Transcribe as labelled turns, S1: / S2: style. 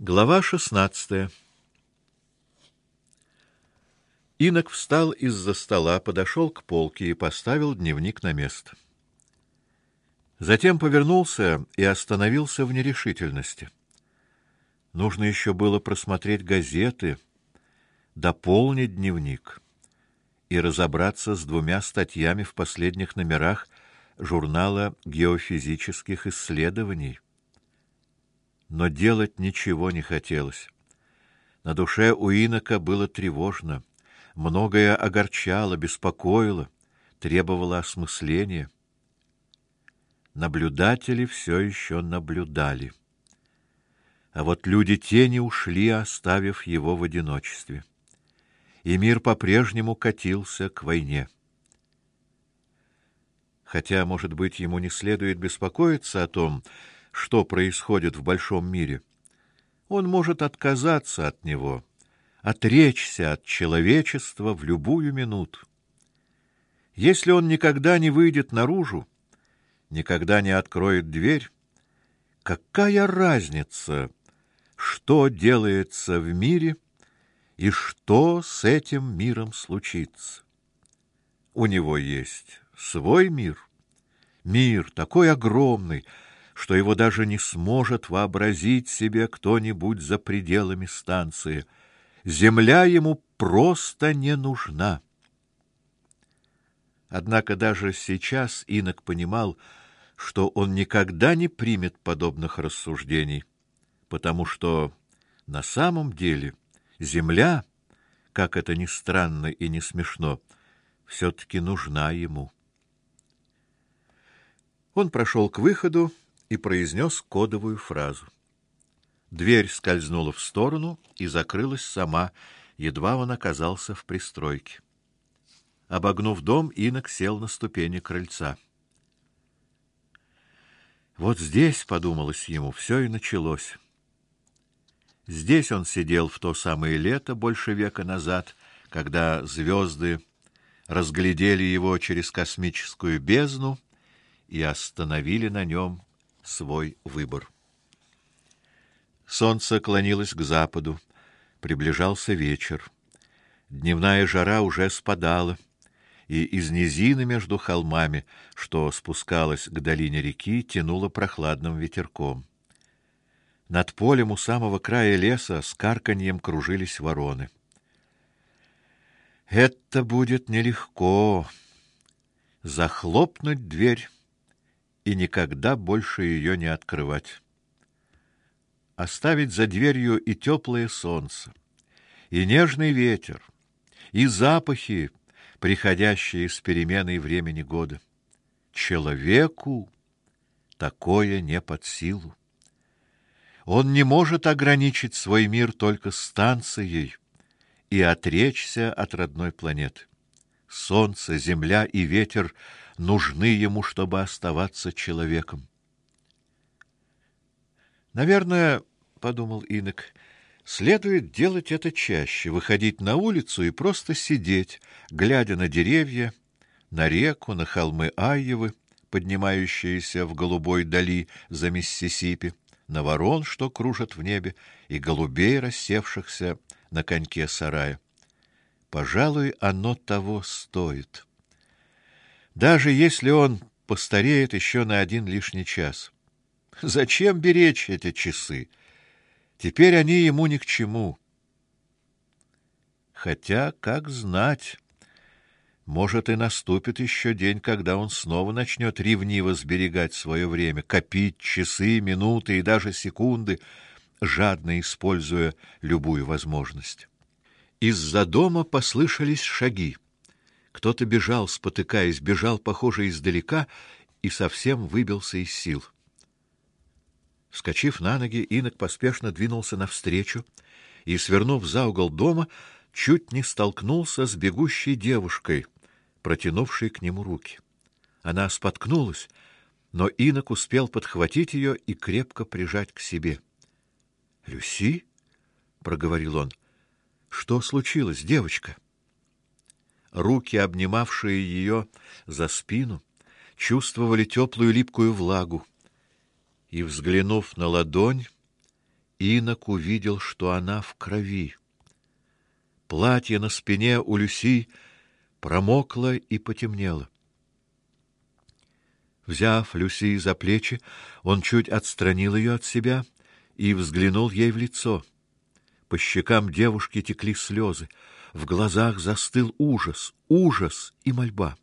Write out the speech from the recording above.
S1: Глава шестнадцатая. Инок встал из-за стола, подошел к полке и поставил дневник на место. Затем повернулся и остановился в нерешительности. Нужно еще было просмотреть газеты, дополнить дневник и разобраться с двумя статьями в последних номерах журнала геофизических исследований но делать ничего не хотелось. На душе у инока было тревожно, многое огорчало, беспокоило, требовало осмысления. Наблюдатели все еще наблюдали. А вот люди тени ушли, оставив его в одиночестве. И мир по-прежнему катился к войне. Хотя, может быть, ему не следует беспокоиться о том, что происходит в большом мире. Он может отказаться от него, отречься от человечества в любую минуту. Если он никогда не выйдет наружу, никогда не откроет дверь, какая разница, что делается в мире и что с этим миром случится? У него есть свой мир, мир такой огромный, что его даже не сможет вообразить себе кто-нибудь за пределами станции. Земля ему просто не нужна. Однако даже сейчас Инок понимал, что он никогда не примет подобных рассуждений, потому что на самом деле земля, как это ни странно и не смешно, все таки нужна ему. Он прошел к выходу и произнес кодовую фразу. Дверь скользнула в сторону и закрылась сама, едва он оказался в пристройке. Обогнув дом, Инок сел на ступени крыльца. Вот здесь, подумалось ему, все и началось. Здесь он сидел в то самое лето больше века назад, когда звезды разглядели его через космическую бездну и остановили на нем свой выбор. Солнце клонилось к западу, приближался вечер. Дневная жара уже спадала, и из низины между холмами, что спускалась к долине реки, тянуло прохладным ветерком. Над полем у самого края леса с карканьем кружились вороны. Это будет нелегко захлопнуть дверь и никогда больше ее не открывать. Оставить за дверью и теплое солнце, и нежный ветер, и запахи, приходящие с переменой времени года. Человеку такое не под силу. Он не может ограничить свой мир только станцией и отречься от родной планеты. Солнце, земля и ветер нужны ему, чтобы оставаться человеком. Наверное, подумал Инок, следует делать это чаще, выходить на улицу и просто сидеть, глядя на деревья, на реку, на холмы Айевы, поднимающиеся в голубой дали за Миссисипи, на ворон, что кружат в небе, и голубей, рассевшихся на коньке сарая. Пожалуй, оно того стоит даже если он постареет еще на один лишний час. Зачем беречь эти часы? Теперь они ему ни к чему. Хотя, как знать, может и наступит еще день, когда он снова начнет ревниво сберегать свое время, копить часы, минуты и даже секунды, жадно используя любую возможность. Из-за дома послышались шаги. Кто-то бежал, спотыкаясь, бежал, похоже, издалека и совсем выбился из сил. Вскочив на ноги, Инок поспешно двинулся навстречу и, свернув за угол дома, чуть не столкнулся с бегущей девушкой, протянувшей к нему руки. Она споткнулась, но Инок успел подхватить ее и крепко прижать к себе. "Люси?" проговорил он. "Что случилось, девочка?" Руки, обнимавшие ее за спину, чувствовали теплую липкую влагу. И взглянув на ладонь, Инок увидел, что она в крови. Платье на спине у Люси промокло и потемнело. Взяв Люси за плечи, он чуть отстранил ее от себя и взглянул ей в лицо. По щекам девушки текли слезы, в глазах застыл ужас, ужас и мольба.